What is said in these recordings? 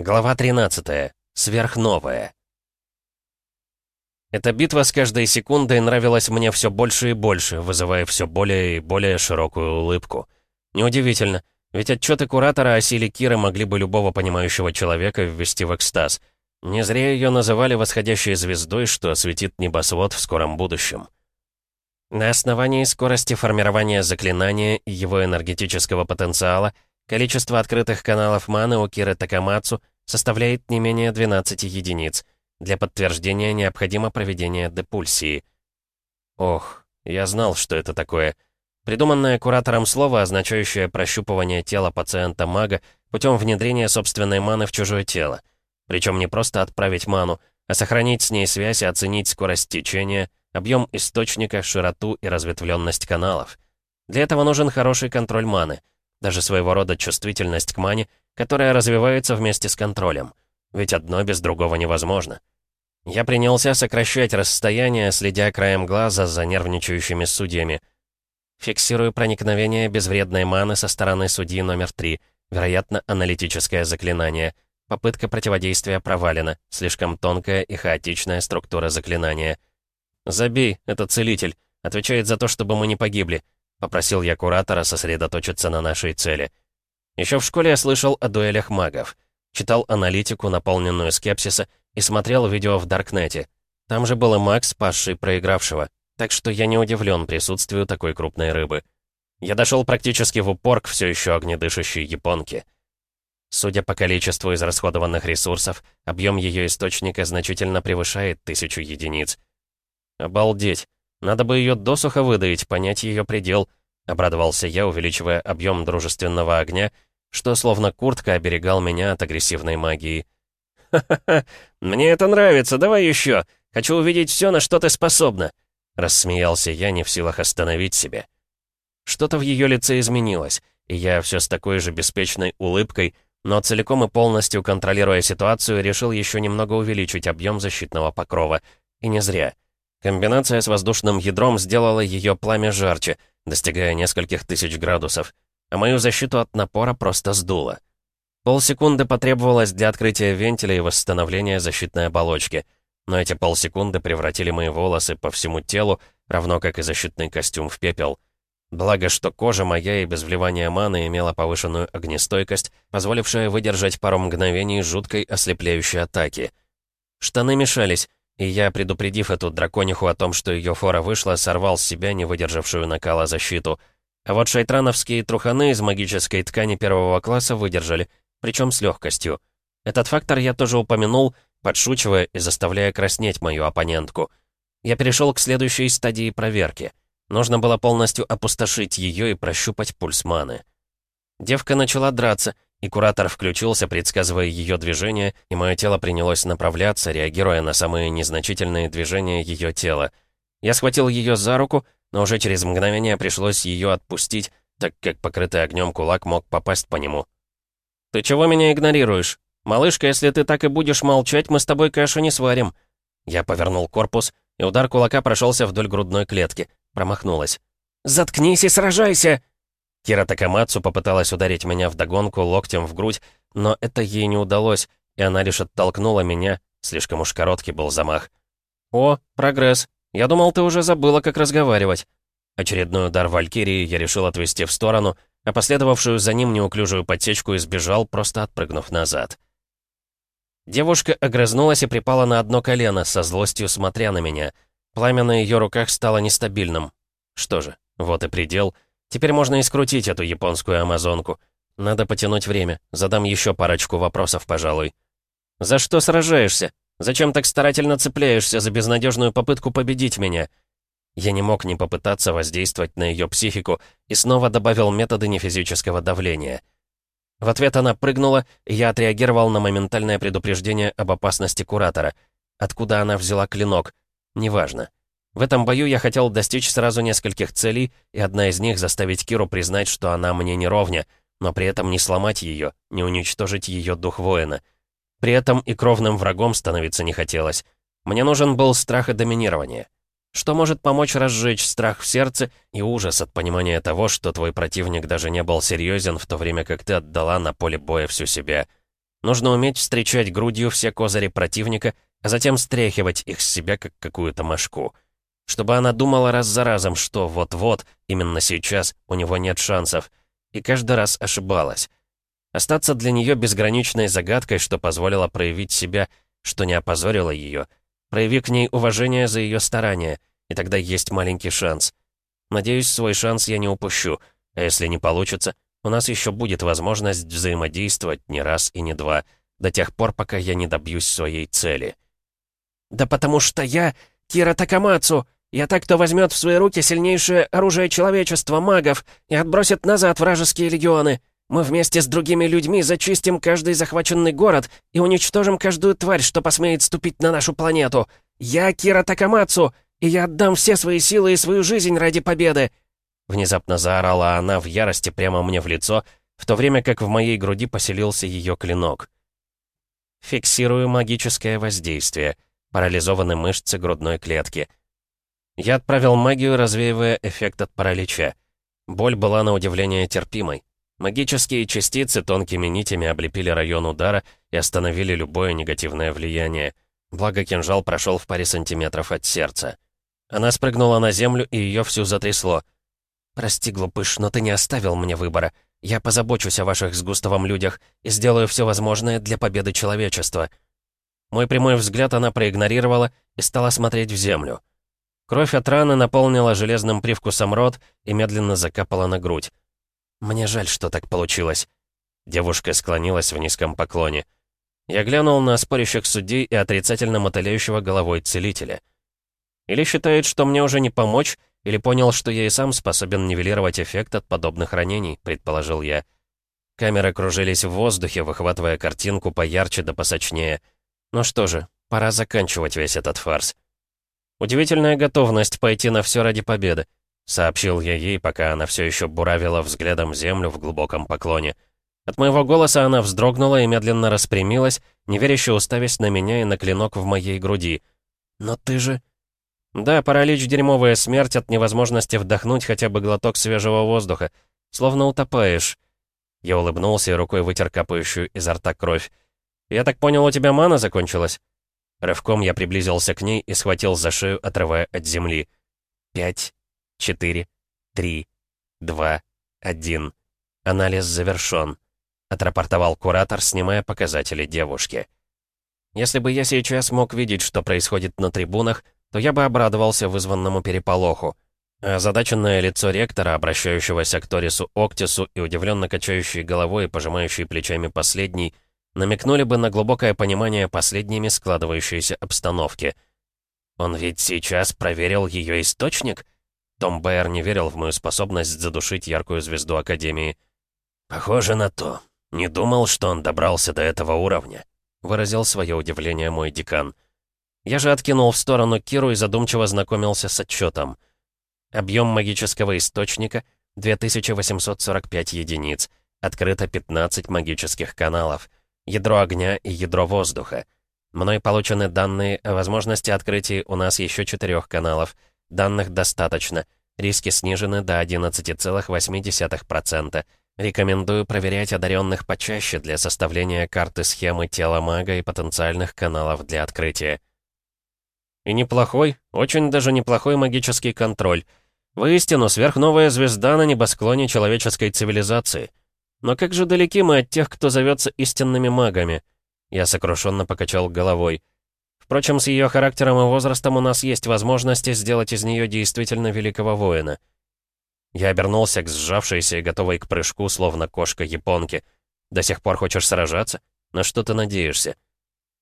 Глава 13. Сверхновая. Эта битва с каждой секундой нравилась мне все больше и больше, вызывая все более и более широкую улыбку. Неудивительно, ведь отчеты куратора о силе Киры могли бы любого понимающего человека ввести в экстаз. Не зря ее называли восходящей звездой, что осветит небосвод в скором будущем. На основании скорости формирования заклинания и его энергетического потенциала — Количество открытых каналов маны у Киры Такамацу составляет не менее 12 единиц. Для подтверждения необходимо проведение депульсии. Ох, я знал, что это такое. Придуманное куратором слово, означающее прощупывание тела пациента-мага путем внедрения собственной маны в чужое тело. Причем не просто отправить ману, а сохранить с ней связь и оценить скорость течения, объем источника, широту и разветвленность каналов. Для этого нужен хороший контроль маны — даже своего рода чувствительность к мане, которая развивается вместе с контролем. Ведь одно без другого невозможно. Я принялся сокращать расстояние, следя краем глаза за нервничающими судьями. Фиксирую проникновение безвредной маны со стороны судьи номер три. Вероятно, аналитическое заклинание. Попытка противодействия провалена. Слишком тонкая и хаотичная структура заклинания. «Забей, это целитель. Отвечает за то, чтобы мы не погибли. Попросил я куратора сосредоточиться на нашей цели. Еще в школе я слышал о дуэлях магов. Читал аналитику, наполненную скепсиса, и смотрел видео в Даркнете. Там же был и Макс, спасший проигравшего. Так что я не удивлен присутствию такой крупной рыбы. Я дошел практически в упор к все еще огнедышащей японке. Судя по количеству израсходованных ресурсов, объем ее источника значительно превышает тысячу единиц. Обалдеть. Надо бы ее досуха выдавить, понять ее предел. Обрадовался я, увеличивая объем дружественного огня, что словно куртка оберегал меня от агрессивной магии. «Ха-ха-ха! Мне это нравится, давай еще! Хочу увидеть все, на что ты способна!» Рассмеялся я, не в силах остановить себя. Что-то в ее лице изменилось, и я все с такой же беспечной улыбкой, но целиком и полностью контролируя ситуацию, решил еще немного увеличить объем защитного покрова. И не зря. Комбинация с воздушным ядром сделала ее пламя жарче, достигая нескольких тысяч градусов, а мою защиту от напора просто сдуло. Полсекунды потребовалось для открытия вентиля и восстановления защитной оболочки, но эти полсекунды превратили мои волосы по всему телу, равно как и защитный костюм в пепел. Благо, что кожа моя и без вливания маны имела повышенную огнестойкость, позволившая выдержать пару мгновений жуткой ослепляющей атаки. Штаны мешались, и я, предупредив эту дракониху о том, что ее фора вышла, сорвал с себя не выдержавшую накала защиту. А вот шайтрановские труханы из магической ткани первого класса выдержали, причем с легкостью. Этот фактор я тоже упомянул, подшучивая и заставляя краснеть мою оппонентку. Я перешел к следующей стадии проверки. Нужно было полностью опустошить ее и прощупать пульс маны. Девка начала драться — и куратор включился, предсказывая ее движение, и мое тело принялось направляться, реагируя на самые незначительные движения ее тела. Я схватил ее за руку, но уже через мгновение пришлось ее отпустить, так как покрытый огнем кулак мог попасть по нему. «Ты чего меня игнорируешь? Малышка, если ты так и будешь молчать, мы с тобой кашу не сварим». Я повернул корпус, и удар кулака прошелся вдоль грудной клетки. Промахнулась. «Заткнись и сражайся!» Кира Такамацу попыталась ударить меня вдогонку локтем в грудь, но это ей не удалось, и она лишь оттолкнула меня, слишком уж короткий был замах. «О, прогресс! Я думал, ты уже забыла, как разговаривать». Очередной удар Валькирии я решил отвести в сторону, а последовавшую за ним неуклюжую подсечку избежал, просто отпрыгнув назад. Девушка огрызнулась и припала на одно колено, со злостью смотря на меня. Пламя на ее руках стало нестабильным. Что же, вот и предел — Теперь можно и скрутить эту японскую амазонку. Надо потянуть время. Задам еще парочку вопросов, пожалуй. «За что сражаешься? Зачем так старательно цепляешься за безнадежную попытку победить меня?» Я не мог не попытаться воздействовать на ее психику и снова добавил методы нефизического давления. В ответ она прыгнула, и я отреагировал на моментальное предупреждение об опасности Куратора. Откуда она взяла клинок? Неважно. В этом бою я хотел достичь сразу нескольких целей, и одна из них заставить Киру признать, что она мне не ровня, но при этом не сломать ее, не уничтожить ее дух воина. При этом и кровным врагом становиться не хотелось. Мне нужен был страх и доминирование. Что может помочь разжечь страх в сердце и ужас от понимания того, что твой противник даже не был серьезен, в то время как ты отдала на поле боя всю себя. Нужно уметь встречать грудью все козыри противника, а затем стряхивать их с себя, как какую-то мошку. Чтобы она думала раз за разом, что вот-вот, именно сейчас, у него нет шансов. И каждый раз ошибалась. Остаться для нее безграничной загадкой, что позволило проявить себя, что не опозорило ее. Прояви к ней уважение за ее старания, и тогда есть маленький шанс. Надеюсь, свой шанс я не упущу, а если не получится, у нас еще будет возможность взаимодействовать не раз и не два, до тех пор, пока я не добьюсь своей цели. «Да потому что я Кира Такамацу! Я так, кто возьмет в свои руки сильнейшее оружие человечества, магов, и отбросит назад вражеские легионы!» Мы вместе с другими людьми зачистим каждый захваченный город и уничтожим каждую тварь, что посмеет ступить на нашу планету. Я Кира Такамацу, и я отдам все свои силы и свою жизнь ради победы!» Внезапно заорала она в ярости прямо мне в лицо, в то время как в моей груди поселился ее клинок. Фиксирую магическое воздействие. Парализованы мышцы грудной клетки. Я отправил магию, развеивая эффект от паралича. Боль была на удивление терпимой. Магические частицы тонкими нитями облепили район удара и остановили любое негативное влияние. Благо кинжал прошел в паре сантиметров от сердца. Она спрыгнула на землю, и ее всю затрясло. «Прости, глупыш, но ты не оставил мне выбора. Я позабочусь о ваших с Густавом людях и сделаю все возможное для победы человечества». Мой прямой взгляд она проигнорировала и стала смотреть в землю. Кровь от раны наполнила железным привкусом рот и медленно закапала на грудь. «Мне жаль, что так получилось». Девушка склонилась в низком поклоне. Я глянул на спорящих судей и отрицательно мотыляющего головой целителя. Или считает, что мне уже не помочь, или понял, что я и сам способен нивелировать эффект от подобных ранений, предположил я. Камеры кружились в воздухе, выхватывая картинку поярче да посочнее. Ну что же, пора заканчивать весь этот фарс. Удивительная готовность пойти на все ради победы. Сообщил я ей, пока она все еще буравила взглядом землю в глубоком поклоне. От моего голоса она вздрогнула и медленно распрямилась, неверяще уставясь на меня и на клинок в моей груди. «Но ты же...» «Да, паралич — дерьмовая смерть от невозможности вдохнуть хотя бы глоток свежего воздуха. Словно утопаешь». Я улыбнулся и рукой вытер капающую изо рта кровь. «Я так понял, у тебя мана закончилась?» Рывком я приблизился к ней и схватил за шею, отрывая от земли. «Пять, четыре, три, два, один. Анализ завершен», — отрапортовал куратор, снимая показатели девушки. «Если бы я сейчас мог видеть, что происходит на трибунах, то я бы обрадовался вызванному переполоху. А задаченное лицо ректора, обращающегося к Торису Октису и удивленно качающей головой и пожимающей плечами последний, намекнули бы на глубокое понимание последними складывающейся обстановки. «Он ведь сейчас проверил ее источник?» Том Бэйр не верил в мою способность задушить яркую звезду Академии. «Похоже на то. Не думал, что он добрался до этого уровня», — выразил свое удивление мой декан. Я же откинул в сторону Киру и задумчиво знакомился с отчетом. Объем магического источника — 2845 единиц. Открыто 15 магических каналов. Ядро огня и ядро воздуха. Мной получены данные о возможности открытия у нас еще четырех каналов — Данных достаточно. Риски снижены до 11,8%. Рекомендую проверять одаренных почаще для составления карты схемы тела мага и потенциальных каналов для открытия. И неплохой, очень даже неплохой магический контроль. Воистину, сверхновая звезда на небосклоне человеческой цивилизации. Но как же далеки мы от тех, кто зовется истинными магами? Я сокрушенно покачал головой. Впрочем, с ее характером и возрастом у нас есть возможности сделать из нее действительно великого воина. Я обернулся к сжавшейся и готовой к прыжку, словно кошка японки. «До сих пор хочешь сражаться? На что ты надеешься?»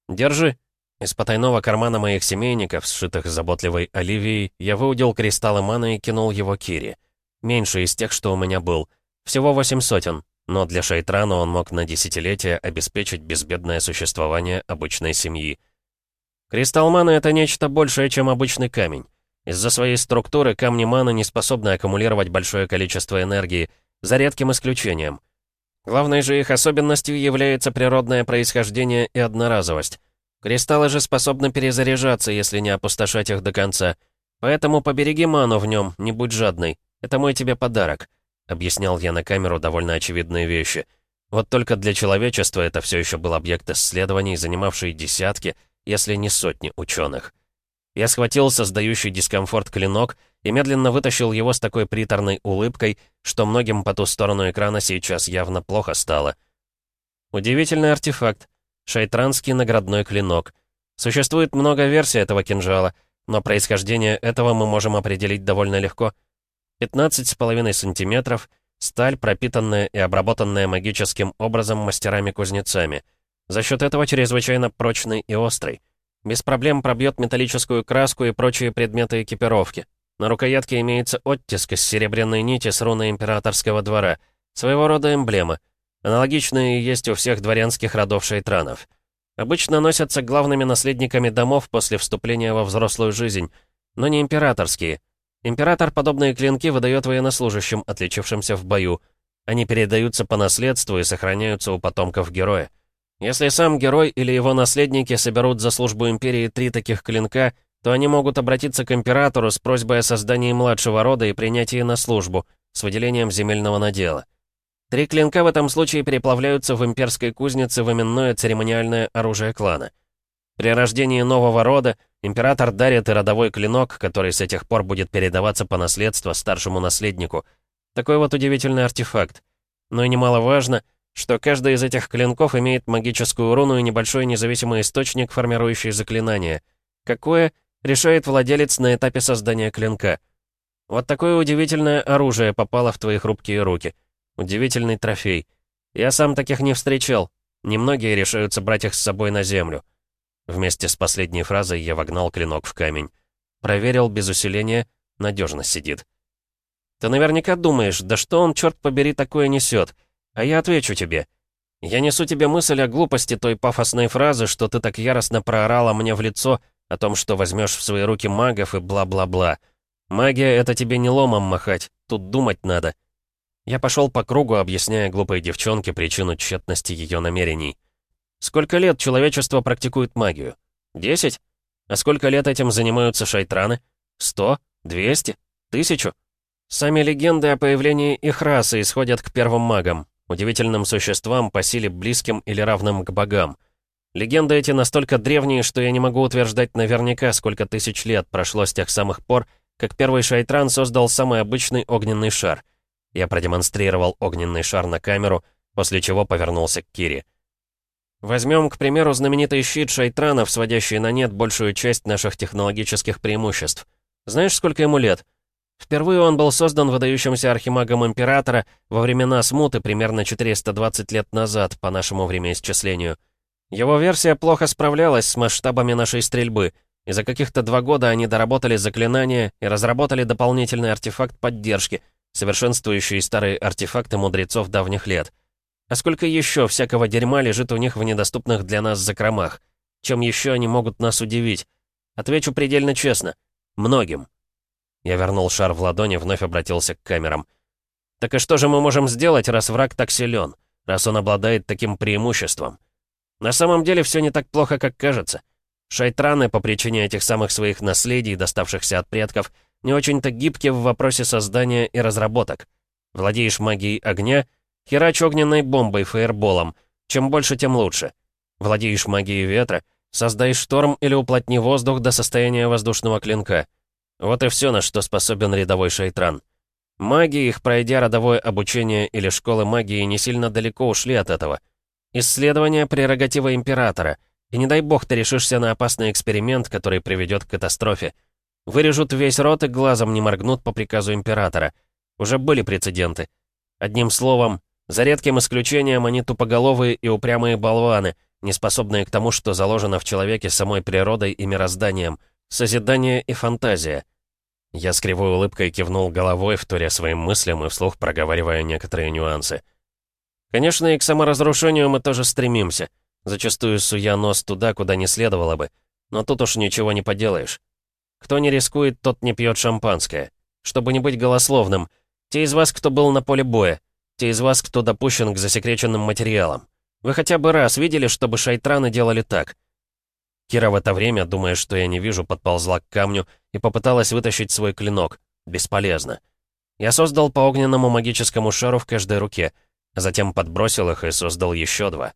«Держи». Из потайного кармана моих семейников, сшитых заботливой Оливией, я выудил кристаллы маны и кинул его Кире. Меньше из тех, что у меня был. Всего восемь сотен, но для Шайтрана он мог на десятилетия обеспечить безбедное существование обычной семьи. Кристалл маны — это нечто большее, чем обычный камень. Из-за своей структуры камни маны не способны аккумулировать большое количество энергии, за редким исключением. Главной же их особенностью является природное происхождение и одноразовость. Кристаллы же способны перезаряжаться, если не опустошать их до конца. Поэтому побереги ману в нем, не будь жадный. Это мой тебе подарок», — объяснял я на камеру довольно очевидные вещи. Вот только для человечества это все еще был объект исследований, занимавший десятки, если не сотни ученых. Я схватил создающий дискомфорт клинок и медленно вытащил его с такой приторной улыбкой, что многим по ту сторону экрана сейчас явно плохо стало. Удивительный артефакт. Шайтранский наградной клинок. Существует много версий этого кинжала, но происхождение этого мы можем определить довольно легко. 15,5 сантиметров, сталь, пропитанная и обработанная магическим образом мастерами-кузнецами. За счет этого чрезвычайно прочный и острый. Без проблем пробьет металлическую краску и прочие предметы экипировки. На рукоятке имеется оттиск из серебряной нити с руной императорского двора. Своего рода эмблема. Аналогичные есть у всех дворянских родов шейтранов. Обычно носятся главными наследниками домов после вступления во взрослую жизнь, но не императорские. Император подобные клинки выдает военнослужащим, отличившимся в бою. Они передаются по наследству и сохраняются у потомков героя. Если сам герой или его наследники соберут за службу империи три таких клинка, то они могут обратиться к императору с просьбой о создании младшего рода и принятии на службу, с выделением земельного надела. Три клинка в этом случае переплавляются в имперской кузнице в именное церемониальное оружие клана. При рождении нового рода император дарит и родовой клинок, который с этих пор будет передаваться по наследству старшему наследнику. Такой вот удивительный артефакт. Но и немаловажно, что каждый из этих клинков имеет магическую руну и небольшой независимый источник, формирующий заклинание. Какое, решает владелец на этапе создания клинка. Вот такое удивительное оружие попало в твои хрупкие руки — Удивительный трофей. Я сам таких не встречал. Немногие решаются брать их с собой на землю. Вместе с последней фразой я вогнал клинок в камень. Проверил без усиления, надежно сидит. Ты наверняка думаешь, да что он, черт побери, такое несет? А я отвечу тебе. Я несу тебе мысль о глупости той пафосной фразы, что ты так яростно проорала мне в лицо о том, что возьмешь в свои руки магов и бла-бла-бла. Магия — это тебе не ломом махать, тут думать надо. Я пошел по кругу, объясняя глупой девчонке причину тщетности ее намерений. Сколько лет человечество практикует магию? Десять? А сколько лет этим занимаются шайтраны? Сто? Двести? Тысячу? Сами легенды о появлении их расы исходят к первым магам, удивительным существам по силе близким или равным к богам. Легенды эти настолько древние, что я не могу утверждать наверняка, сколько тысяч лет прошло с тех самых пор, как первый шайтран создал самый обычный огненный шар — я продемонстрировал огненный шар на камеру, после чего повернулся к Кире. Возьмем, к примеру, знаменитый щит шайтранов, сводящий на нет большую часть наших технологических преимуществ. Знаешь, сколько ему лет? Впервые он был создан выдающимся архимагом Императора во времена смуты примерно 420 лет назад, по нашему времяисчислению. Его версия плохо справлялась с масштабами нашей стрельбы, и за каких-то два года они доработали заклинания и разработали дополнительный артефакт поддержки — совершенствующие старые артефакты мудрецов давних лет. А сколько еще всякого дерьма лежит у них в недоступных для нас закромах? Чем еще они могут нас удивить? Отвечу предельно честно. Многим. Я вернул шар в ладони, вновь обратился к камерам. Так и что же мы можем сделать, раз враг так силен? Раз он обладает таким преимуществом? На самом деле все не так плохо, как кажется. Шайтраны, по причине этих самых своих наследий, доставшихся от предков, не очень-то гибки в вопросе создания и разработок. Владеешь магией огня, херач огненной бомбой, фаерболом. Чем больше, тем лучше. Владеешь магией ветра, создай шторм или уплотни воздух до состояния воздушного клинка. Вот и все, на что способен рядовой шайтран. Маги, их пройдя родовое обучение или школы магии, не сильно далеко ушли от этого. Исследование — прерогатива императора. И не дай бог ты решишься на опасный эксперимент, который приведет к катастрофе. Вырежут весь рот и глазом не моргнут по приказу императора. Уже были прецеденты. Одним словом, за редким исключением они тупоголовые и упрямые болваны, не способные к тому, что заложено в человеке самой природой и мирозданием, созидание и фантазия. Я с кривой улыбкой кивнул головой, вторя своим мыслям и вслух проговаривая некоторые нюансы. Конечно, и к саморазрушению мы тоже стремимся, зачастую суя нос туда, куда не следовало бы, но тут уж ничего не поделаешь. Кто не рискует, тот не пьет шампанское. Чтобы не быть голословным, те из вас, кто был на поле боя, те из вас, кто допущен к засекреченным материалам. Вы хотя бы раз видели, чтобы шайтраны делали так? Кира в это время, думая, что я не вижу, подползла к камню и попыталась вытащить свой клинок. Бесполезно. Я создал по огненному магическому шару в каждой руке. а затем подбросил их и создал еще два.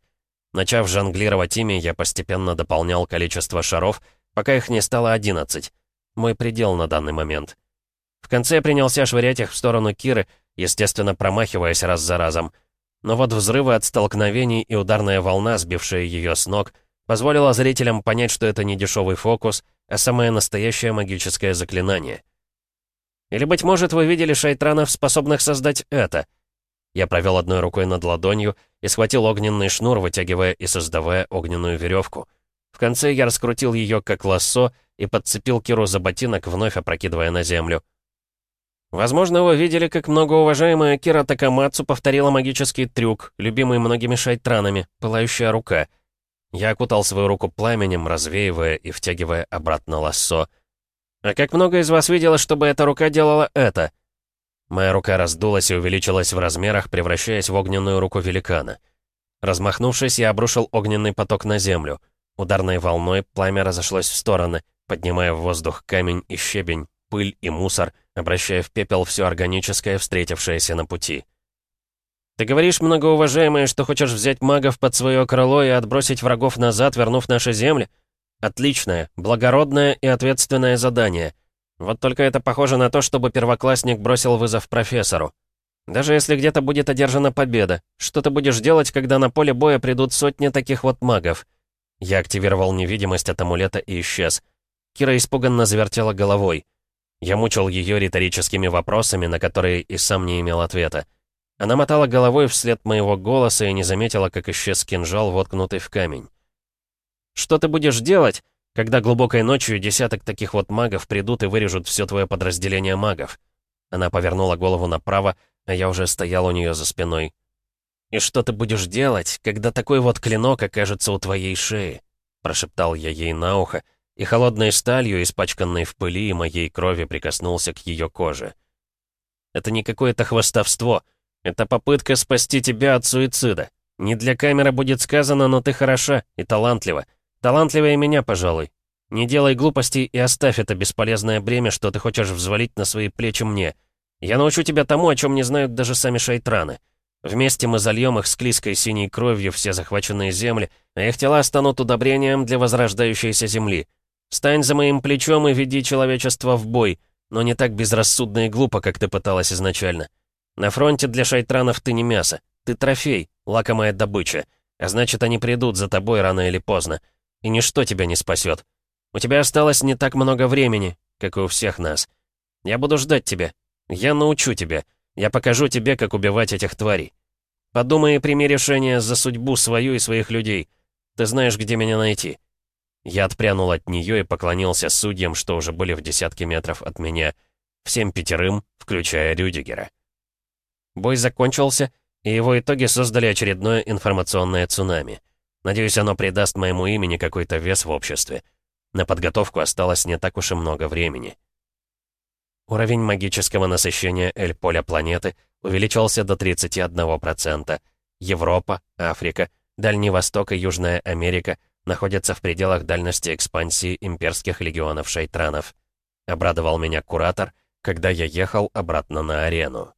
Начав жонглировать ими, я постепенно дополнял количество шаров, пока их не стало 11. Мой предел на данный момент. В конце я принялся швырять их в сторону Киры, естественно, промахиваясь раз за разом. Но вот взрывы от столкновений и ударная волна, сбившая ее с ног, позволила зрителям понять, что это не дешевый фокус, а самое настоящее магическое заклинание. Или, быть может, вы видели шайтранов, способных создать это? Я провел одной рукой над ладонью и схватил огненный шнур, вытягивая и создавая огненную веревку. В конце я раскрутил ее как лассо и подцепил Киру за ботинок, вновь опрокидывая на землю. Возможно, вы видели, как многоуважаемая Кира Такамацу повторила магический трюк, любимый многими шайтранами, пылающая рука. Я окутал свою руку пламенем, развеивая и втягивая обратно лассо. А как много из вас видело, чтобы эта рука делала это? Моя рука раздулась и увеличилась в размерах, превращаясь в огненную руку великана. Размахнувшись, я обрушил огненный поток на землю. Ударной волной пламя разошлось в стороны, поднимая в воздух камень и щебень, пыль и мусор, обращая в пепел все органическое, встретившееся на пути. «Ты говоришь, многоуважаемые, что хочешь взять магов под свое крыло и отбросить врагов назад, вернув наши земли? Отличное, благородное и ответственное задание. Вот только это похоже на то, чтобы первоклассник бросил вызов профессору. Даже если где-то будет одержана победа, что ты будешь делать, когда на поле боя придут сотни таких вот магов?» Я активировал невидимость от амулета и исчез. Кира испуганно завертела головой. Я мучил ее риторическими вопросами, на которые и сам не имел ответа. Она мотала головой вслед моего голоса и не заметила, как исчез кинжал, воткнутый в камень. «Что ты будешь делать, когда глубокой ночью десяток таких вот магов придут и вырежут все твое подразделение магов?» Она повернула голову направо, а я уже стоял у нее за спиной. «И что ты будешь делать, когда такой вот клинок окажется у твоей шеи?» Прошептал я ей на ухо, и холодной сталью, испачканной в пыли и моей крови, прикоснулся к ее коже. «Это не какое-то хвостовство. Это попытка спасти тебя от суицида. Не для камеры будет сказано, но ты хороша и талантлива. Талантливее меня, пожалуй. Не делай глупостей и оставь это бесполезное бремя, что ты хочешь взвалить на свои плечи мне. Я научу тебя тому, о чем не знают даже сами шайтраны. Вместе мы зальем их склизкой синей кровью все захваченные земли, а их тела станут удобрением для возрождающейся земли. Стань за моим плечом и веди человечество в бой, но не так безрассудно и глупо, как ты пыталась изначально. На фронте для шайтранов ты не мясо, ты трофей, лакомая добыча, а значит, они придут за тобой рано или поздно, и ничто тебя не спасет. У тебя осталось не так много времени, как и у всех нас. Я буду ждать тебя. Я научу тебя. Я покажу тебе, как убивать этих тварей. Подумай и прими решение за судьбу свою и своих людей. Ты знаешь, где меня найти. Я отпрянул от нее и поклонился судьям, что уже были в десятке метров от меня. Всем пятерым, включая Рюдигера. Бой закончился, и его итоги создали очередное информационное цунами. Надеюсь, оно придаст моему имени какой-то вес в обществе. На подготовку осталось не так уж и много времени. Уровень магического насыщения Эль-поля планеты увеличился до 31%. Европа, Африка, Дальний Восток и Южная Америка — находятся в пределах дальности экспансии имперских легионов шайтранов. Обрадовал меня куратор, когда я ехал обратно на арену.